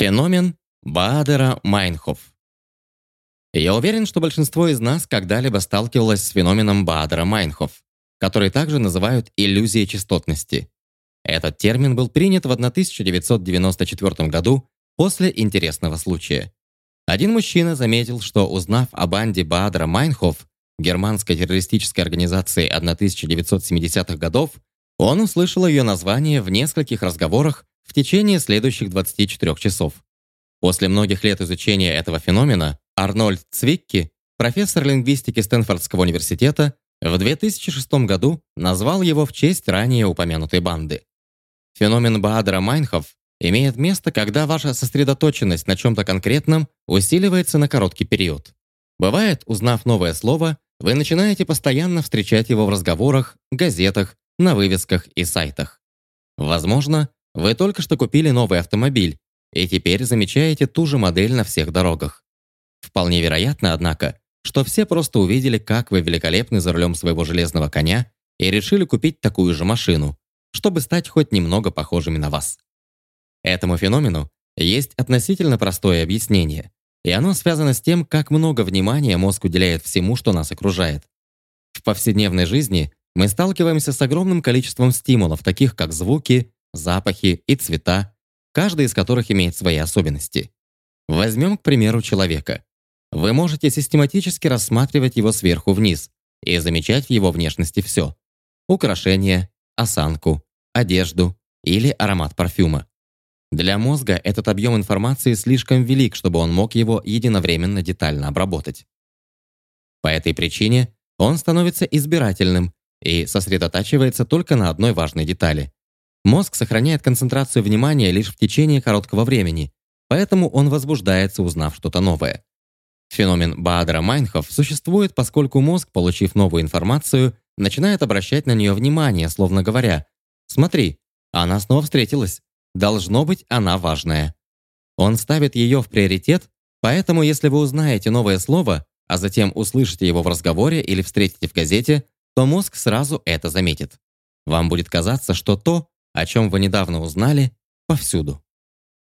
Феномен Баадера Майнхоф. Я уверен, что большинство из нас когда-либо сталкивалось с феноменом Баадера Майнхоф, который также называют иллюзией частотности. Этот термин был принят в 1994 году после интересного случая. Один мужчина заметил, что узнав о банде Баадера Майнхоф, германской террористической организации 1970-х годов, он услышал ее название в нескольких разговорах в течение следующих 24 часов. После многих лет изучения этого феномена Арнольд Цвикки, профессор лингвистики Стэнфордского университета, в 2006 году назвал его в честь ранее упомянутой банды. Феномен Баадера Майнхоф имеет место, когда ваша сосредоточенность на чем-то конкретном усиливается на короткий период. Бывает, узнав новое слово, вы начинаете постоянно встречать его в разговорах, газетах, на вывесках и сайтах. Возможно, вы только что купили новый автомобиль и теперь замечаете ту же модель на всех дорогах. Вполне вероятно, однако, что все просто увидели, как вы великолепны за рулем своего железного коня и решили купить такую же машину, чтобы стать хоть немного похожими на вас. Этому феномену есть относительно простое объяснение, и оно связано с тем, как много внимания мозг уделяет всему, что нас окружает. В повседневной жизни мы сталкиваемся с огромным количеством стимулов, таких как звуки, запахи и цвета, каждый из которых имеет свои особенности. Возьмем, к примеру, человека. Вы можете систематически рассматривать его сверху вниз и замечать в его внешности все. Украшения, осанку, одежду или аромат парфюма. Для мозга этот объем информации слишком велик, чтобы он мог его единовременно детально обработать. По этой причине он становится избирательным и сосредотачивается только на одной важной детали. Мозг сохраняет концентрацию внимания лишь в течение короткого времени, поэтому он возбуждается, узнав что-то новое. Феномен Баадера-Майнхоф существует, поскольку мозг, получив новую информацию, начинает обращать на нее внимание, словно говоря «Смотри, она снова встретилась. Должно быть, она важная». Он ставит ее в приоритет, поэтому если вы узнаете новое слово, а затем услышите его в разговоре или встретите в газете, то мозг сразу это заметит. Вам будет казаться, что то, о чем вы недавно узнали, повсюду.